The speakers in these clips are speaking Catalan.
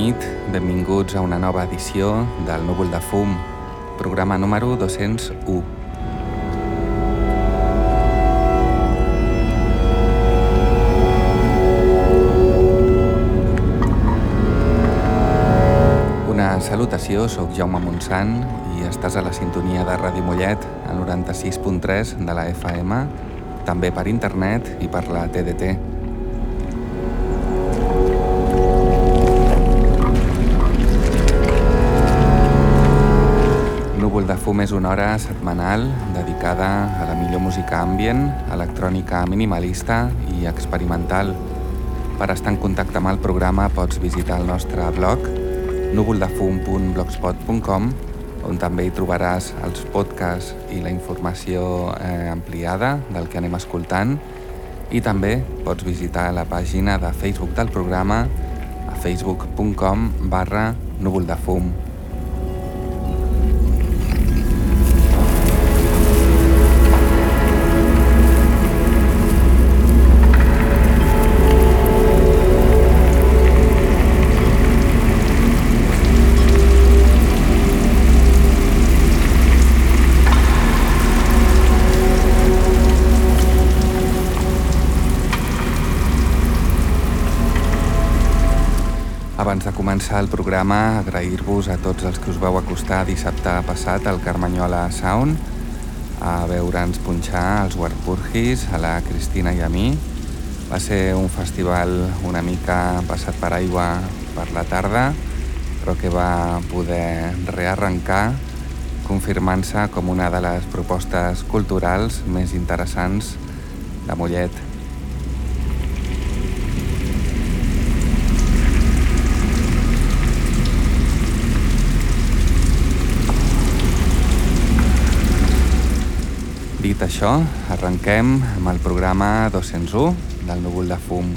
Nit. Benvinguts a una nova edició del Núvol de Fum, programa número 201. Una salutació, sóc Jaume Montsant i estàs a la sintonia de Ràdio Mollet, al 96.3 de la FM, també per internet i per la TDT. Núvol de fum és una hora setmanal dedicada a la millor música ambient, electrònica minimalista i experimental. Per estar en contacte amb el programa pots visitar el nostre blog núvoldefum.blogspot.com on també hi trobaràs els podcasts i la informació eh, ampliada del que anem escoltant i també pots visitar la pàgina de Facebook del programa a facebook.com barra núvoldefum.com començar el programa, agrair-vos a tots els que us vau acostar dissabte passat al Carmanyola Sound a veure'ns punxar els Warpurgis, a la Cristina i a mi. Va ser un festival una mica passat per aigua per la tarda, però que va poder rearrencar confirmant-se com una de les propostes culturals més interessants de Mollet. Dit això, arrenquem amb el programa 201 del Núvol de Fum.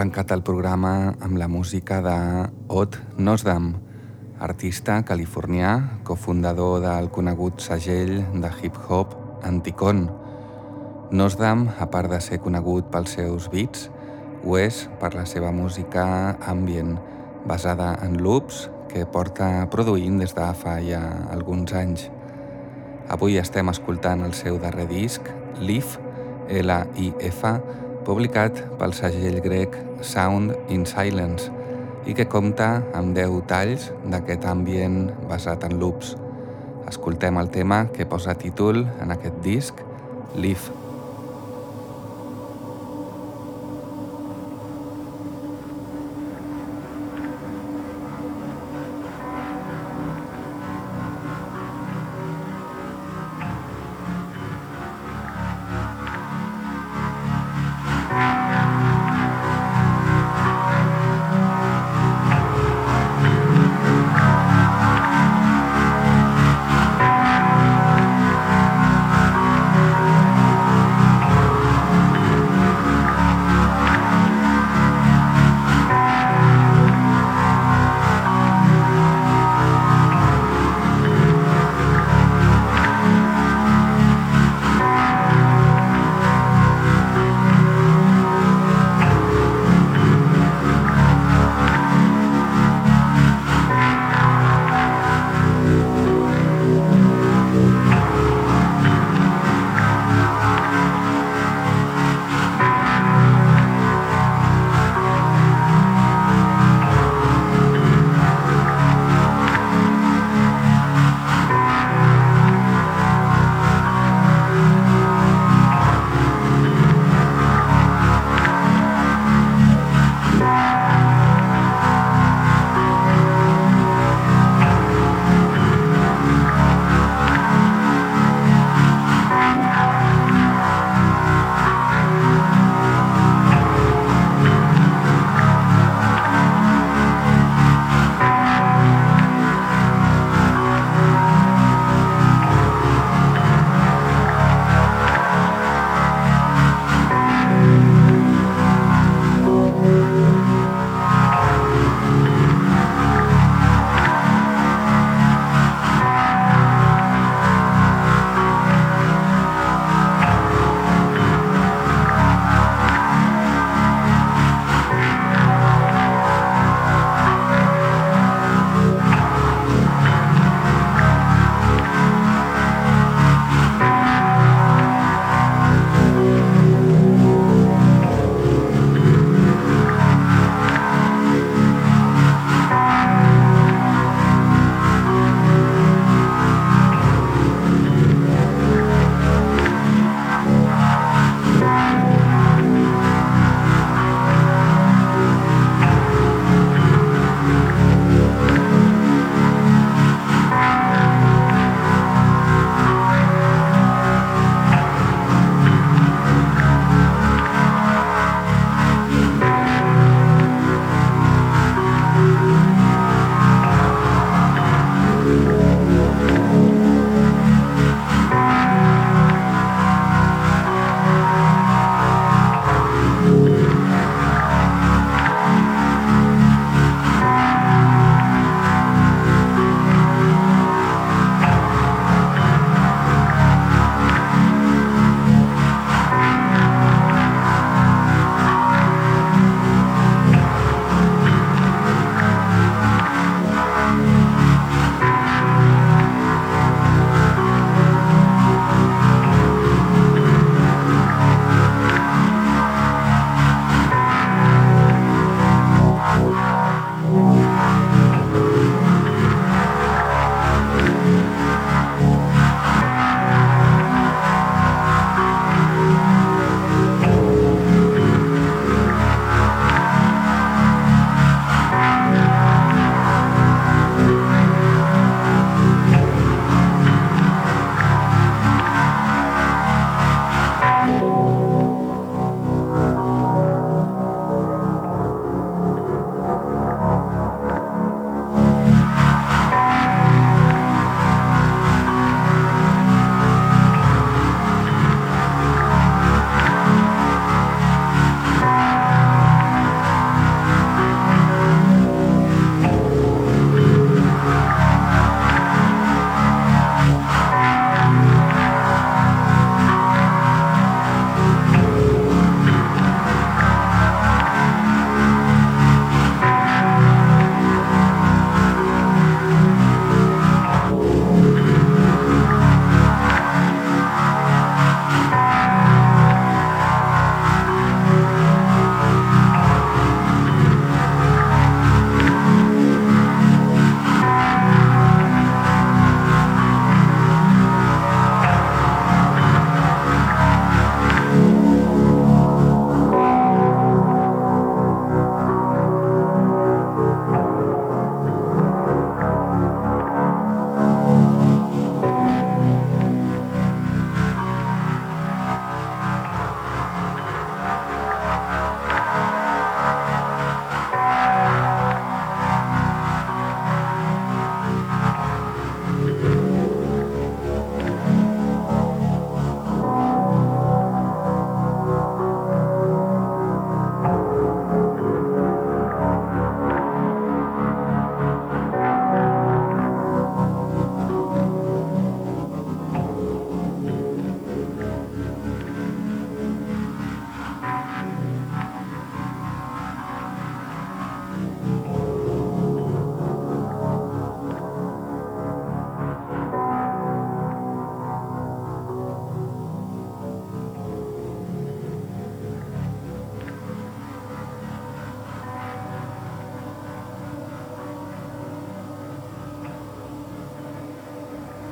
Arrencat el programa amb la música de Odd Nosdam, artista californià, cofundador del conegut segell de hip-hop Anticon. Nosdam, a part de ser conegut pels seus beats, ho és per la seva música ambient, basada en loops que porta produint des de fa ja alguns anys. Avui estem escoltant el seu darrer disc, Leaf, L-I-F, publicat pel segell grec Sound in Silence i que compta amb 10 talls d'aquest ambient basat en loops. Escoltem el tema que posa títol en aquest disc, Leaf.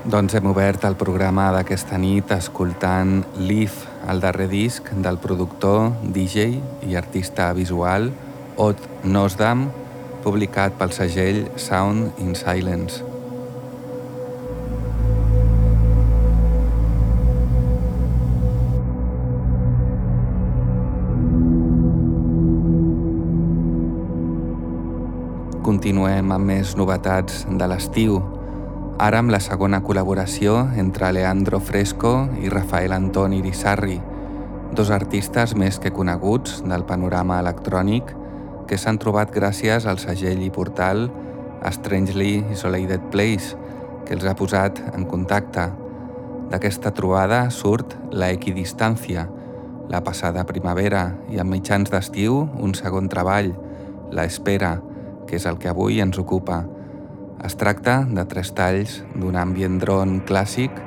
Doncs hem obert el programa d'aquesta nit escoltant Leaf, el darrer disc del productor, DJ i artista visual Odd Nosdam, publicat pel segell Sound in Silence. Continuem amb més novetats de l'estiu, ara amb la segona col·laboració entre Leandro Fresco i Rafael Antoni Irisarri, dos artistes més que coneguts del panorama electrònic que s'han trobat gràcies al segell i portal Strangely Isolated Place, que els ha posat en contacte. D'aquesta trobada surt La Equidistància, la passada primavera i a mitjans d'estiu un segon treball, La Espera, que és el que avui ens ocupa. Es tracta de tres talls d'un ambient dron clàssic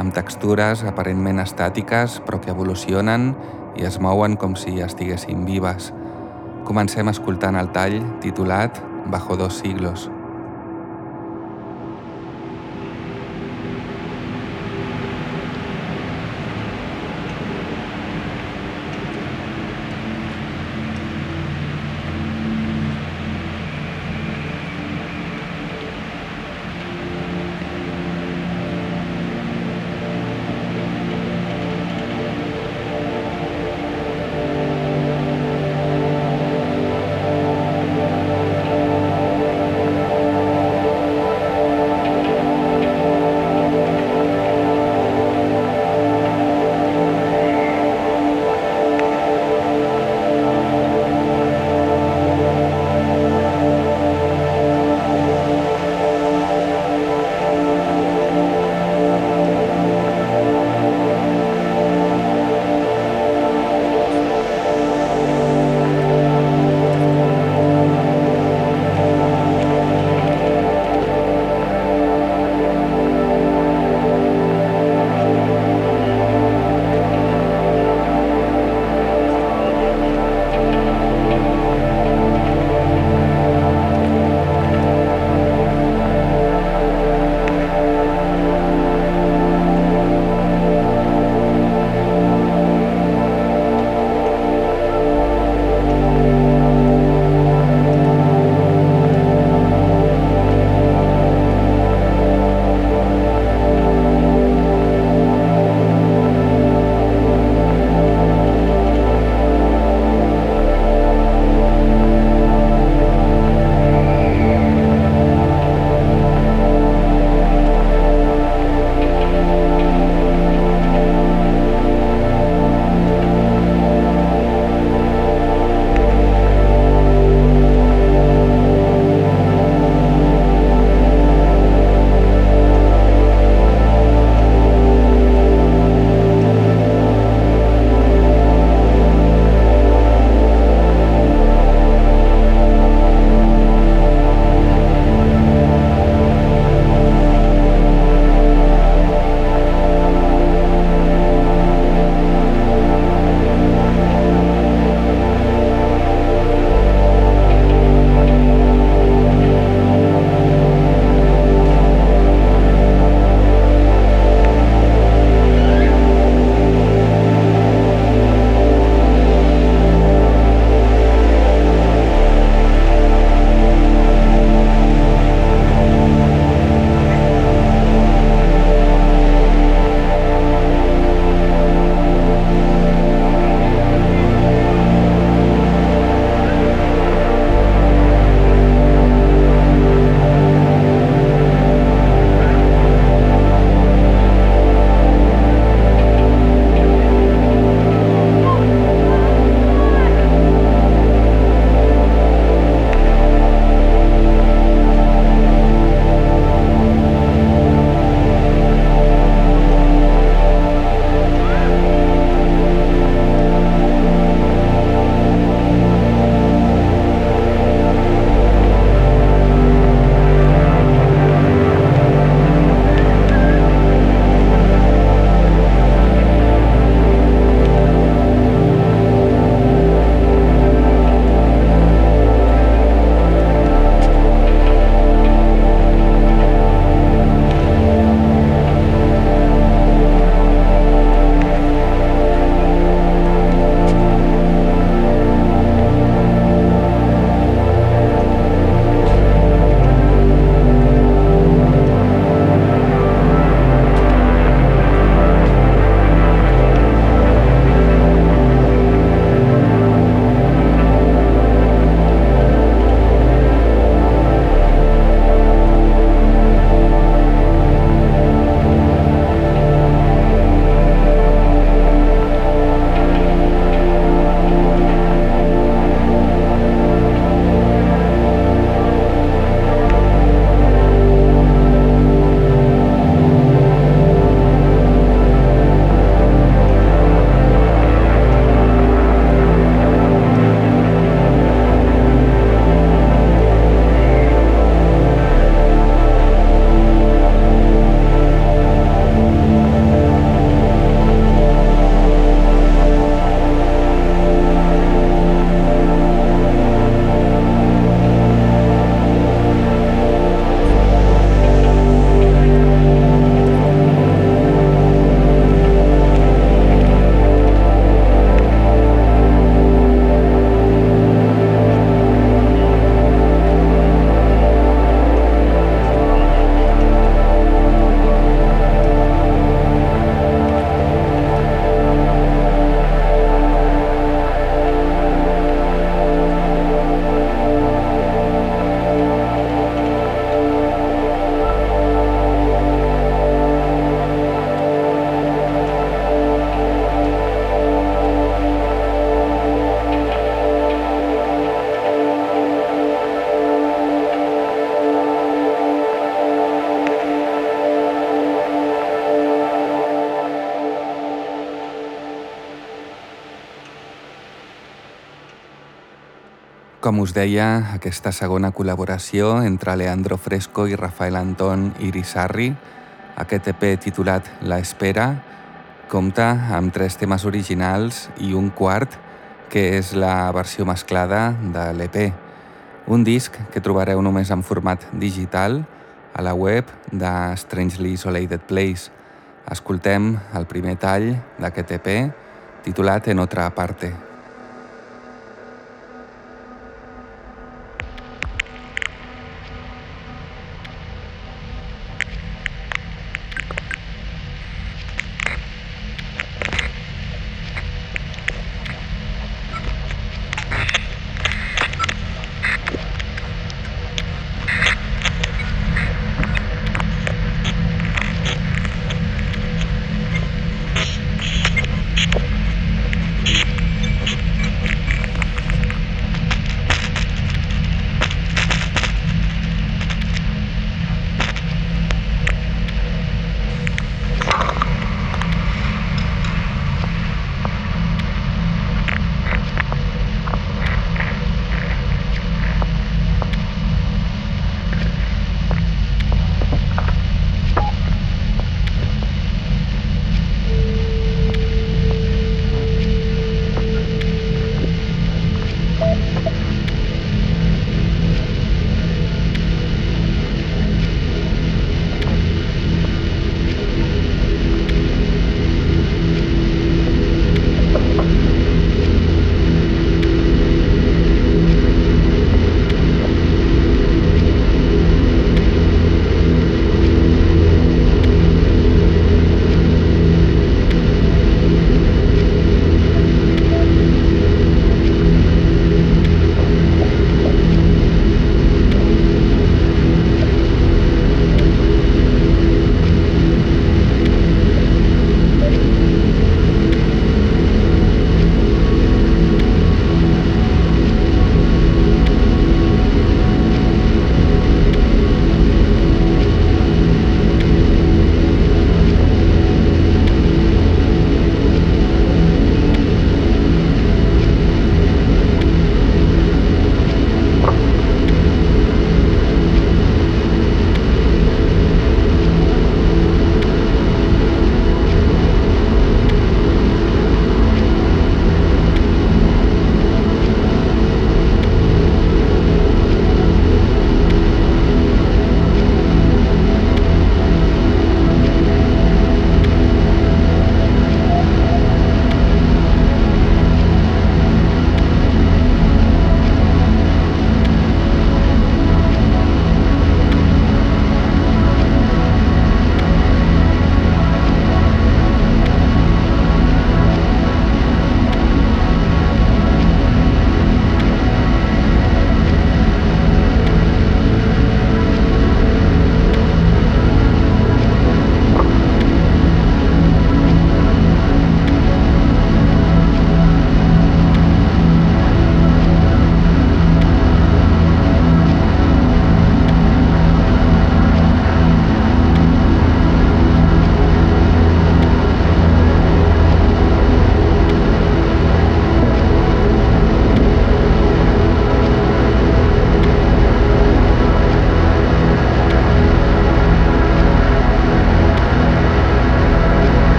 amb textures aparentment estàtiques però que evolucionen i es mouen com si estiguessin vives. Comencem escoltant el tall titulat Bajo dos siglos. Com us deia, aquesta segona col·laboració entre Leandro Fresco i Rafael Antón Irisarri, aquest EP titulat La Espera, compta amb tres temes originals i un quart que és la versió mesclada de l'EP, un disc que trobareu només en format digital a la web de Strangely Isolated Place. Escoltem el primer tall d'aquest EP titulat En otra parte.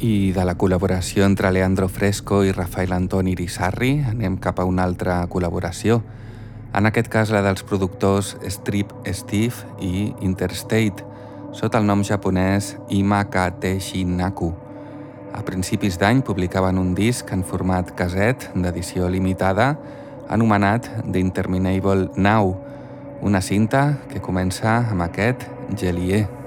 I de la col·laboració entre Leandro Fresco i Rafael Antoni Irisarri anem cap a una altra col·laboració, en aquest cas la dels productors Strip Steve i Interstate, sota el nom japonès Imakate Shinaku. A principis d'any publicaven un disc en format caset d'edició limitada anomenat The Interminable Now, una cinta que comença amb aquest Gelier.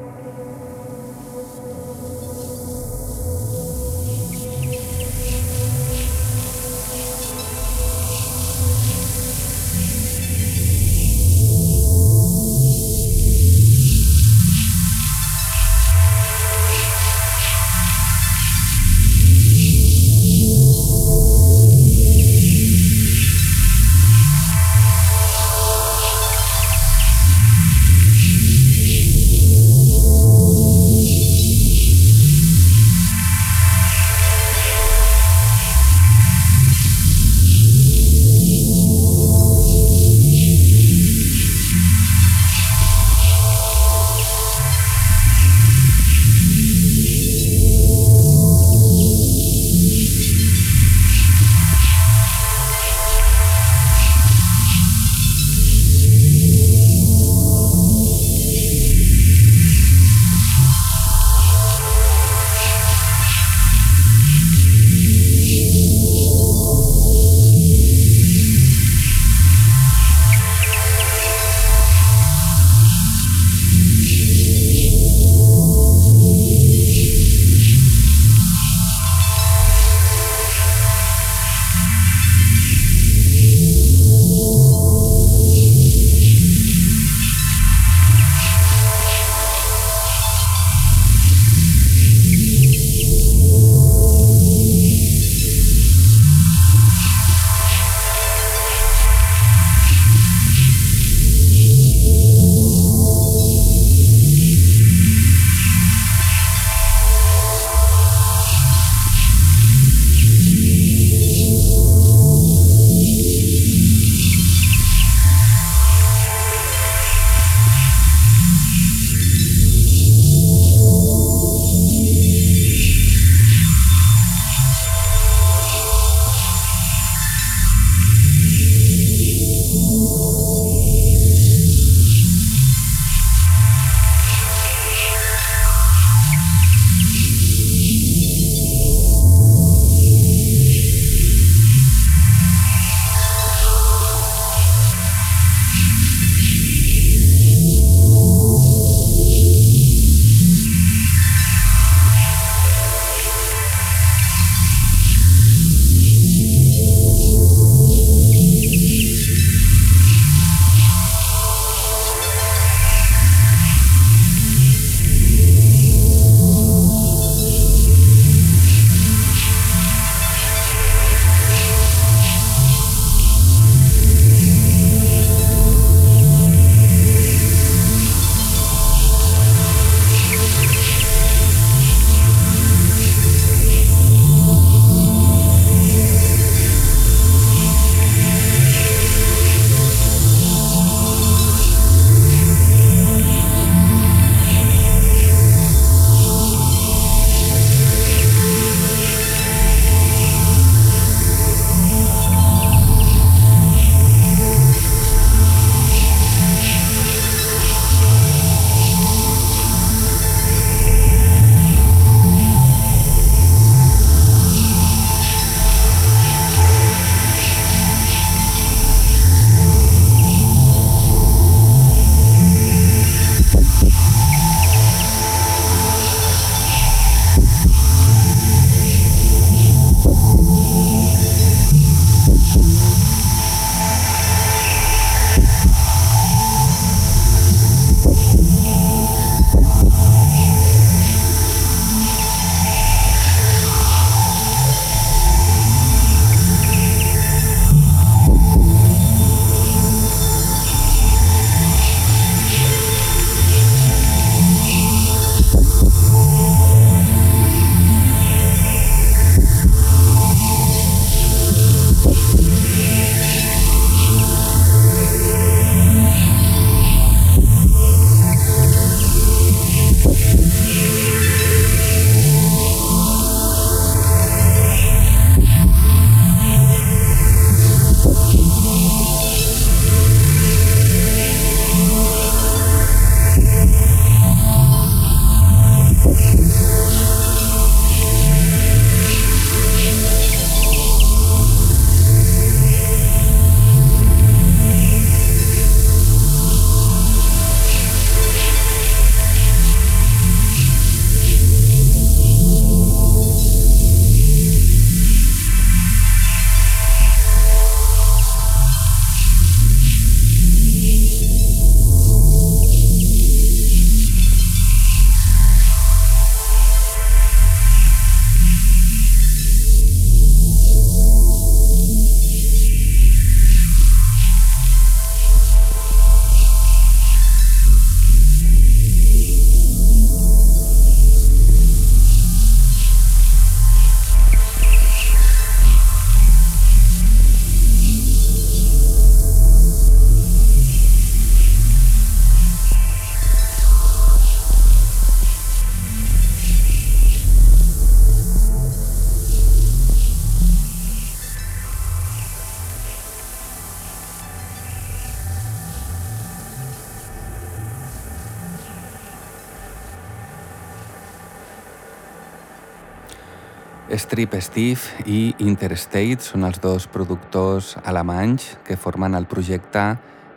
Strip Steve i Interstate són els dos productors alemanys que formen el projecte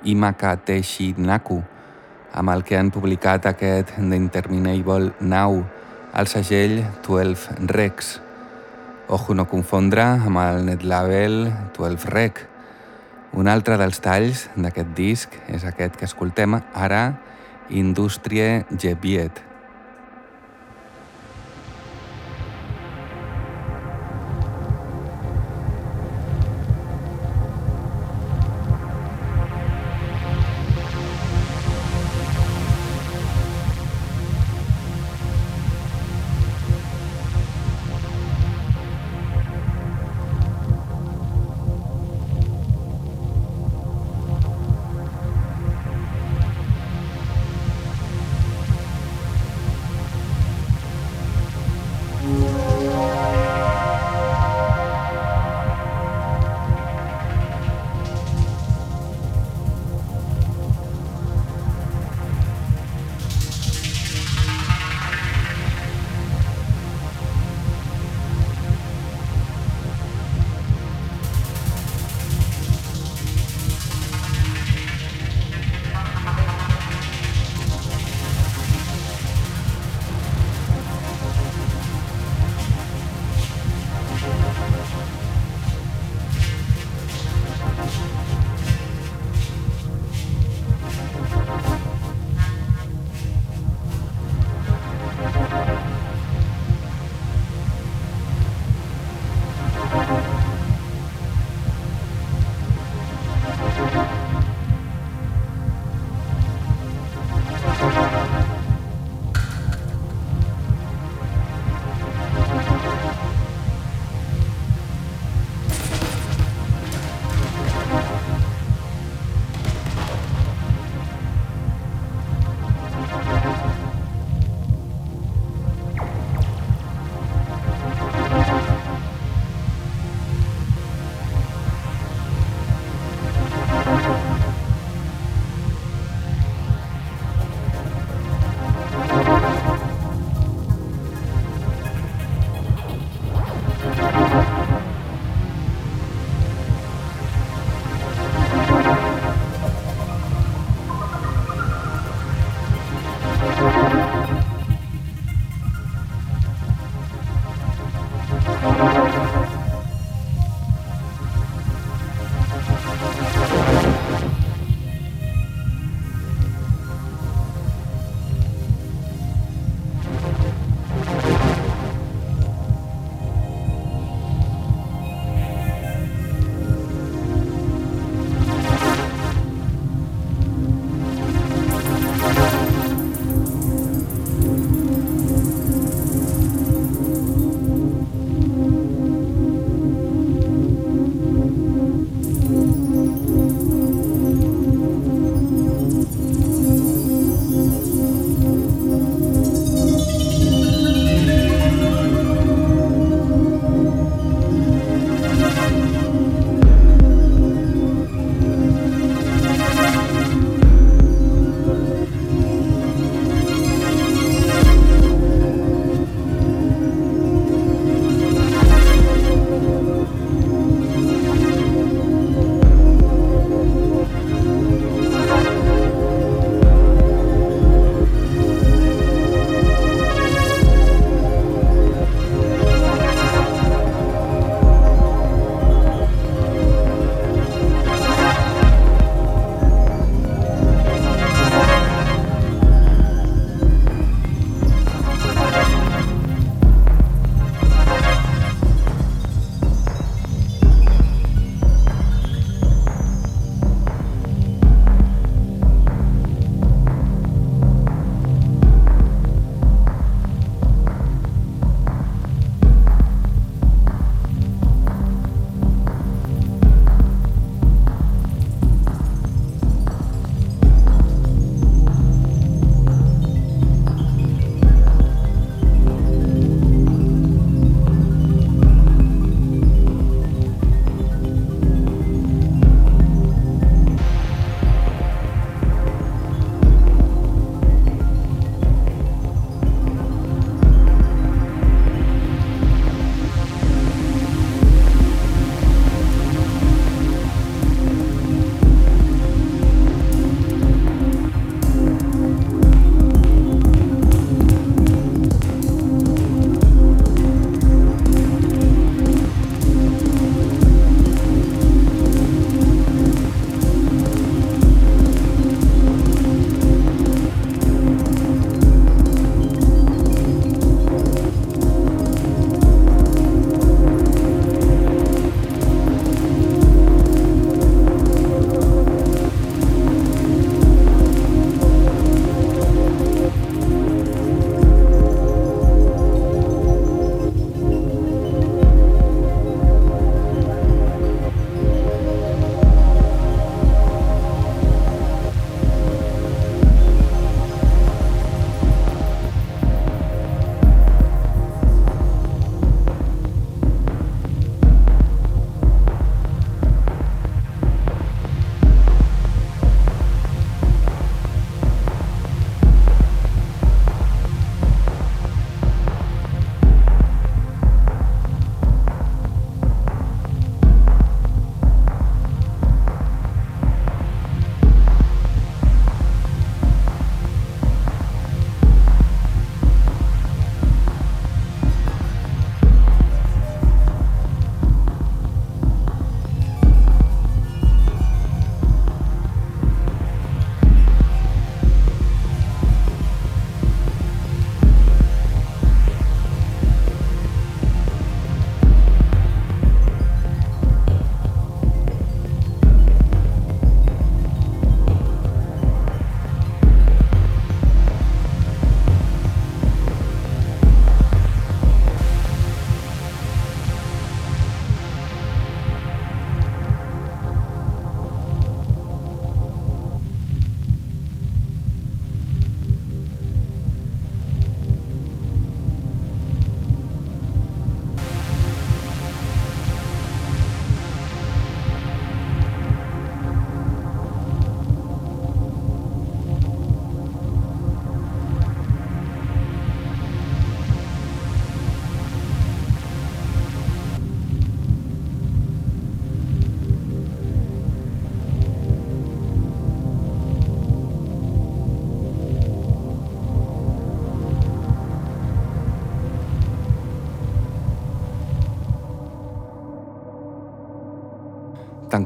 Imakateshi Naku, amb el que han publicat aquest The Interminable Now, al segell 12 Rex. Ojo no confondre amb el netlabel 12 Rec. Un altre dels talls d'aquest disc és aquest que escoltem ara, Industrie Gebiet.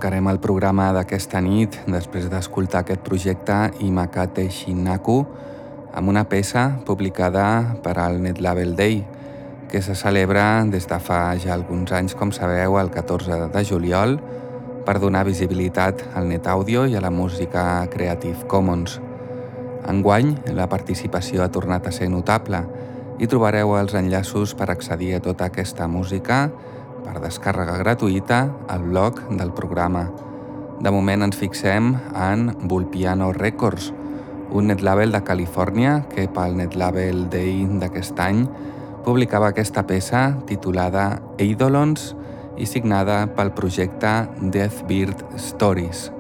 Tancarem el programa d'aquesta nit després d'escoltar aquest projecte Imakate Shinaku amb una peça publicada per al Netlabel Day que se celebra des de fa ja alguns anys, com sabeu, el 14 de juliol per donar visibilitat al net àudio i a la música Creative Commons. Enguany, la participació ha tornat a ser notable i trobareu els enllaços per accedir a tota aquesta música per descàrrega gratuïta al blog del programa. De moment ens fixem en Vulpiano Records, un netlabel de Califòrnia que pel netlabel Day d'aquest any publicava aquesta peça titulada Eidolons i signada pel projecte Deathbeard Stories.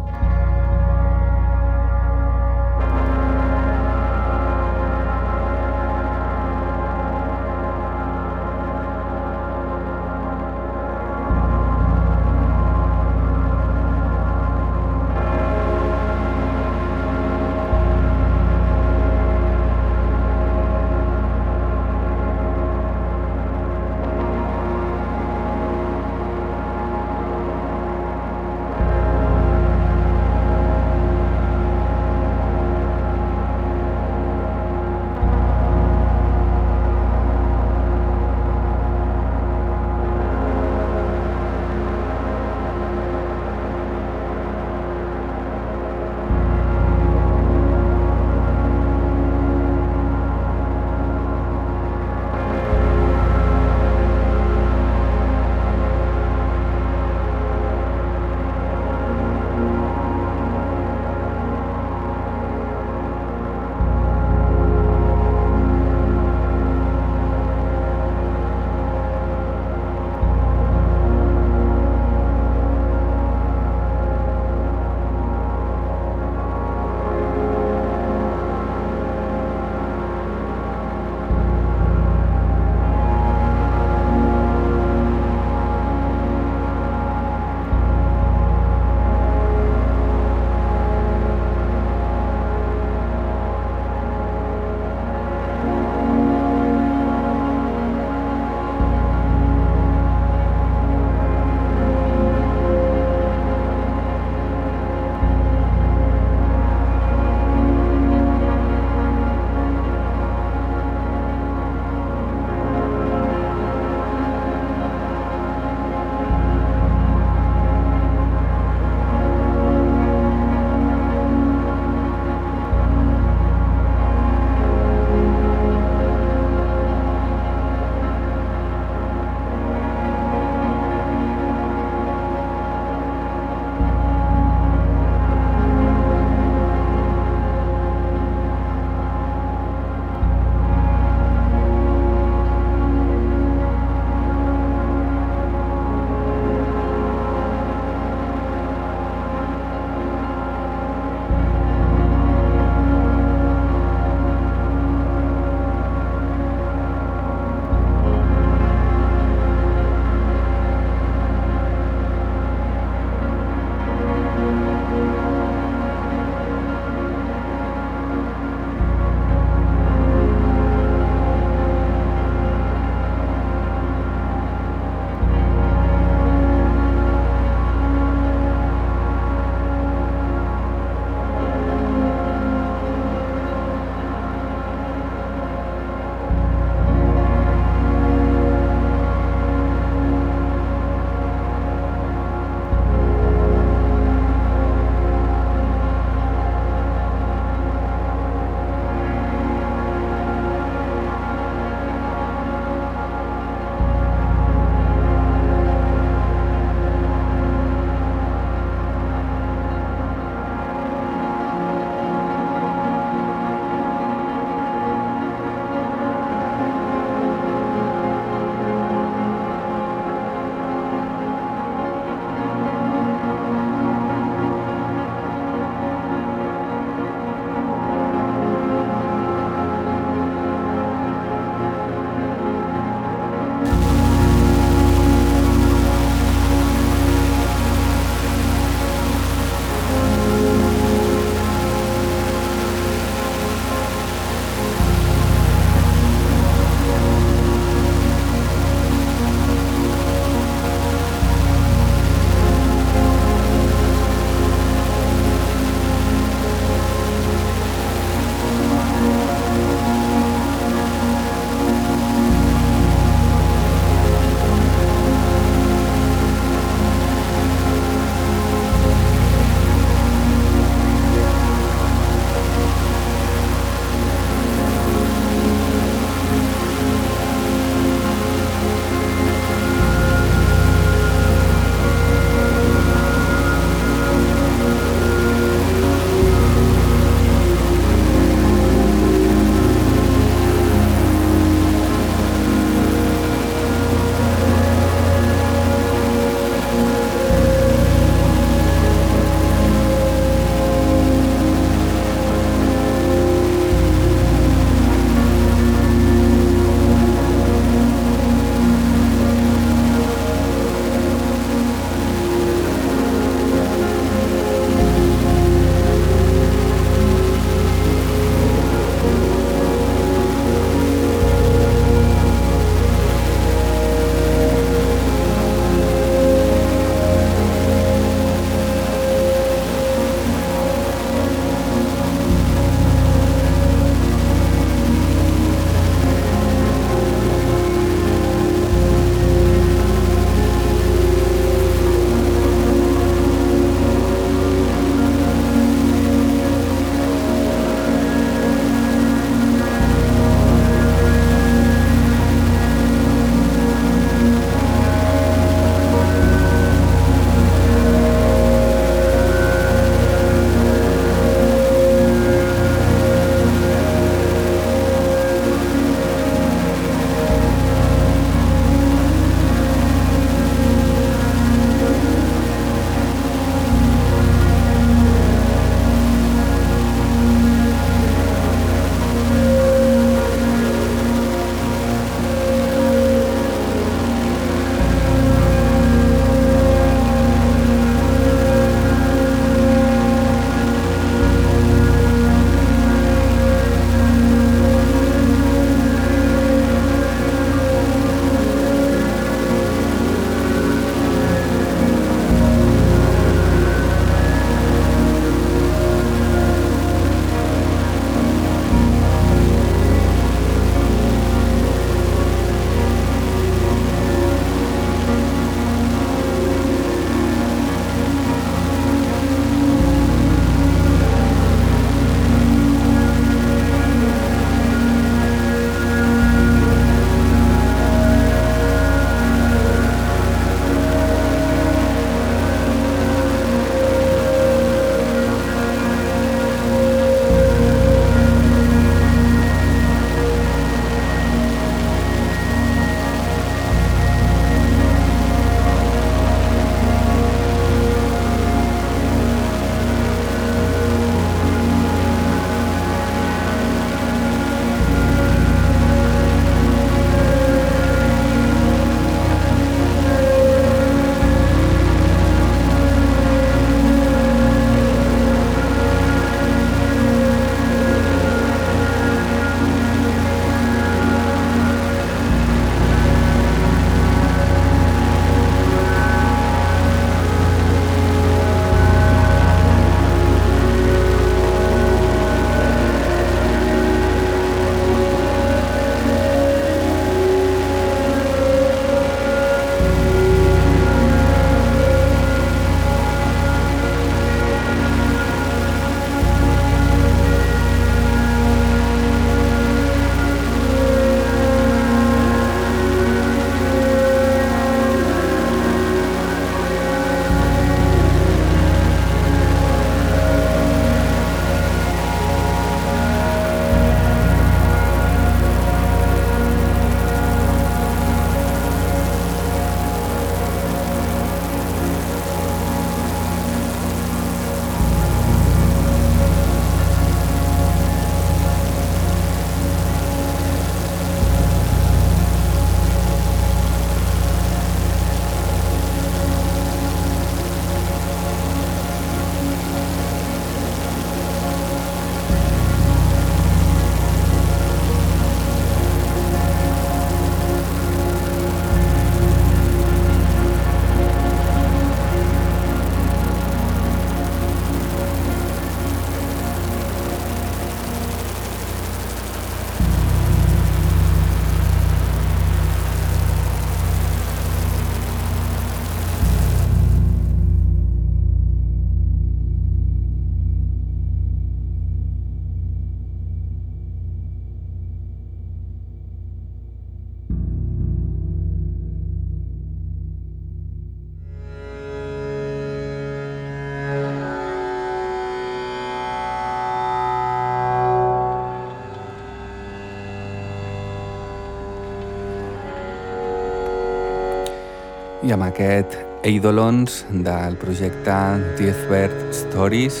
I amb aquest Eidolons del projecte Deathbird Stories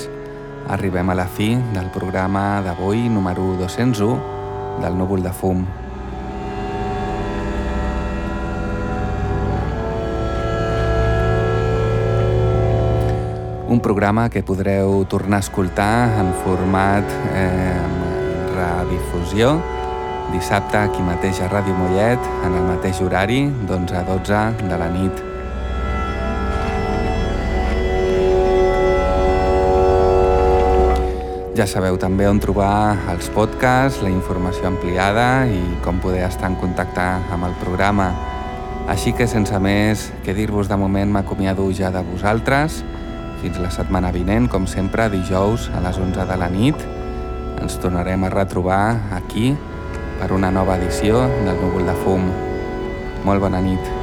arribem a la fi del programa d'avui número 201 del Núvol de Fum. Un programa que podreu tornar a escoltar en format eh, redifusió dissabte aquí mateix a Ràdio Mollet en el mateix horari d'11 a 12 de la nit. Ja sabeu també on trobar els podcasts, la informació ampliada i com poder estar en contacte amb el programa. Així que sense més que dir-vos de moment m'acomiado ja de vosaltres fins la setmana vinent, com sempre, dijous a les 11 de la nit. Ens tornarem a retrobar aquí per una nova edició del Núvol de Fum. Molt bona nit.